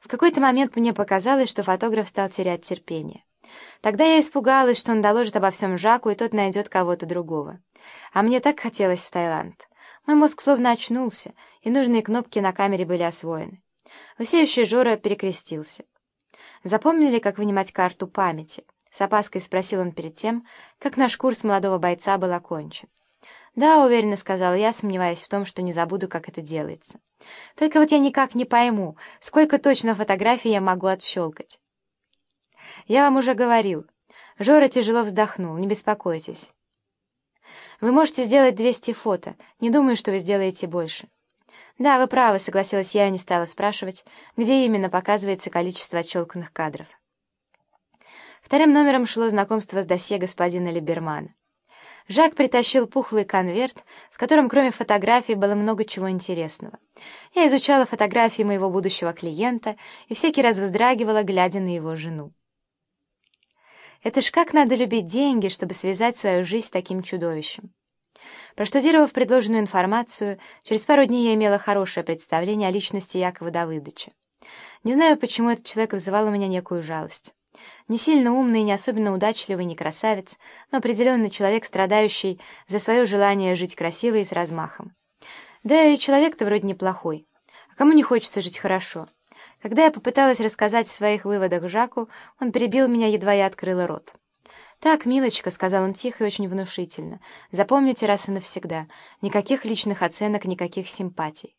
В какой-то момент мне показалось, что фотограф стал терять терпение. Тогда я испугалась, что он доложит обо всем Жаку, и тот найдет кого-то другого. А мне так хотелось в Таиланд. Мой мозг словно очнулся, и нужные кнопки на камере были освоены. Лысеющий Жора перекрестился. «Запомнили, как вынимать карту памяти?» — с опаской спросил он перед тем, как наш курс молодого бойца был окончен. «Да», — уверенно сказал я, сомневаясь в том, что не забуду, как это делается. «Только вот я никак не пойму, сколько точно фотографий я могу отщелкать». «Я вам уже говорил». Жора тяжело вздохнул, не беспокойтесь. «Вы можете сделать 200 фото, не думаю, что вы сделаете больше». «Да, вы правы», — согласилась я и не стала спрашивать, где именно показывается количество отщелканных кадров. Вторым номером шло знакомство с досье господина Либермана. Жак притащил пухлый конверт, в котором кроме фотографий было много чего интересного. Я изучала фотографии моего будущего клиента и всякий раз вздрагивала, глядя на его жену. Это ж как надо любить деньги, чтобы связать свою жизнь с таким чудовищем. Проштудировав предложенную информацию, через пару дней я имела хорошее представление о личности Якова Давыдовича. Не знаю, почему этот человек вызывал у меня некую жалость. Не сильно умный, не особенно удачливый, не красавец, но определенный человек, страдающий за свое желание жить красиво и с размахом. Да и человек-то вроде неплохой. А кому не хочется жить хорошо? Когда я попыталась рассказать о своих выводах Жаку, он перебил меня, едва я открыла рот. «Так, милочка», — сказал он тихо и очень внушительно, — «запомните раз и навсегда. Никаких личных оценок, никаких симпатий.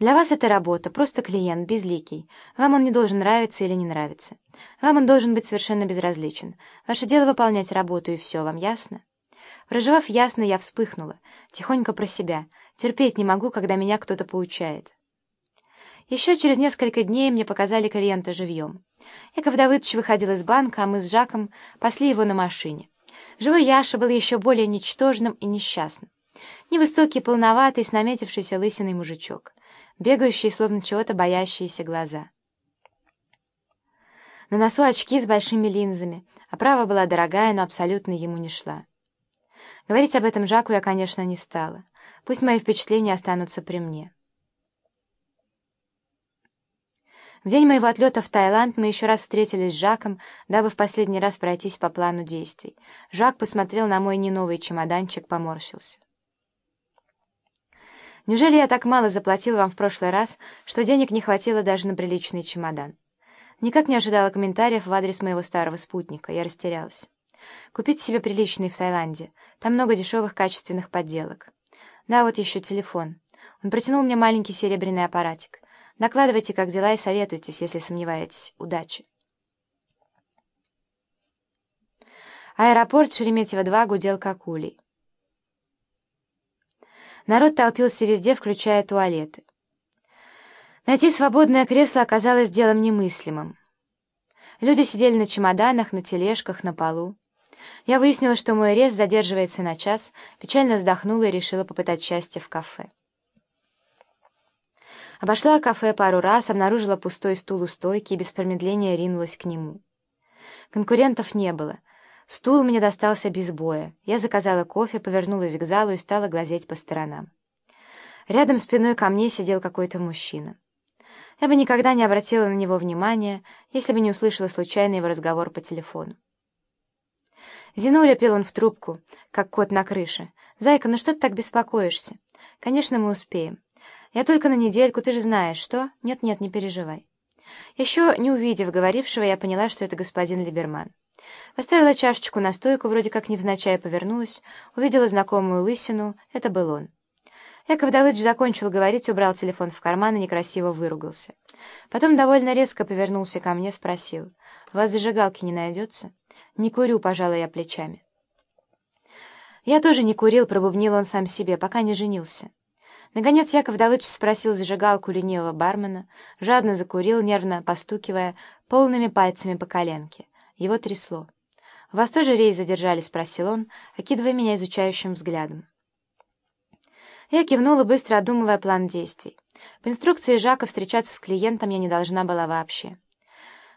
Для вас это работа, просто клиент, безликий. Вам он не должен нравиться или не нравиться. Вам он должен быть совершенно безразличен. Ваше дело выполнять работу, и все, вам ясно? Проживав ясно, я вспыхнула, тихонько про себя. Терпеть не могу, когда меня кто-то поучает. Еще через несколько дней мне показали клиента живьем. Яков Давыдович выходил из банка, а мы с Жаком пасли его на машине. Живой Яша был еще более ничтожным и несчастным. Невысокий, полноватый, с наметившейся лысиной мужичок бегающие, словно чего-то боящиеся глаза. На носу очки с большими линзами, оправа была дорогая, но абсолютно ему не шла. Говорить об этом Жаку я, конечно, не стала. Пусть мои впечатления останутся при мне. В день моего отлета в Таиланд мы еще раз встретились с Жаком, дабы в последний раз пройтись по плану действий. Жак посмотрел на мой не новый чемоданчик, поморщился. Неужели я так мало заплатил вам в прошлый раз, что денег не хватило даже на приличный чемодан? Никак не ожидала комментариев в адрес моего старого спутника. Я растерялась. Купить себе приличный в Таиланде. Там много дешевых качественных подделок. Да, вот еще телефон. Он протянул мне маленький серебряный аппаратик. Накладывайте, как дела, и советуйтесь, если сомневаетесь. Удачи. Аэропорт Шереметьево-2 гудел как улей. Народ толпился везде, включая туалеты. Найти свободное кресло оказалось делом немыслимым. Люди сидели на чемоданах, на тележках, на полу. Я выяснила, что мой рейс задерживается на час, печально вздохнула и решила попытать счастье в кафе. Обошла кафе пару раз, обнаружила пустой стул у стойки и без промедления ринулась к нему. Конкурентов не было — Стул мне достался без боя. Я заказала кофе, повернулась к залу и стала глазеть по сторонам. Рядом спиной ко мне сидел какой-то мужчина. Я бы никогда не обратила на него внимания, если бы не услышала случайный его разговор по телефону. «Зинуля», — пел он в трубку, как кот на крыше. «Зайка, ну что ты так беспокоишься? Конечно, мы успеем. Я только на недельку, ты же знаешь, что? Нет-нет, не переживай». Еще не увидев говорившего, я поняла, что это господин Либерман. Поставила чашечку на стойку, вроде как невзначай повернулась, увидела знакомую лысину, это был он. Яков Давыдович закончил говорить, убрал телефон в карман и некрасиво выругался. Потом довольно резко повернулся ко мне, спросил, «У вас зажигалки не найдется?» «Не курю», — пожала я плечами. «Я тоже не курил», — пробубнил он сам себе, пока не женился. Наконец Яков Давыдович спросил зажигалку ленивого бармена, жадно закурил, нервно постукивая полными пальцами по коленке. Его трясло. «Вас тоже рейс задержали?» — спросил он, окидывая меня изучающим взглядом. Я кивнула, быстро обдумывая план действий. По инструкции Жака встречаться с клиентом я не должна была вообще.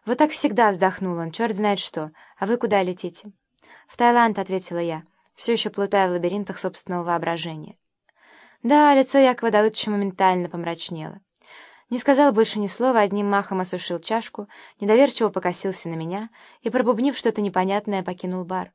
«Вот так всегда», — вздохнул он, — «черт знает что. А вы куда летите?» «В Таиланд», — ответила я, все еще плутая в лабиринтах собственного воображения. Да, лицо Якова Давыдовича моментально помрачнело. Не сказал больше ни слова, одним махом осушил чашку, недоверчиво покосился на меня и, пробубнив что-то непонятное, покинул бар.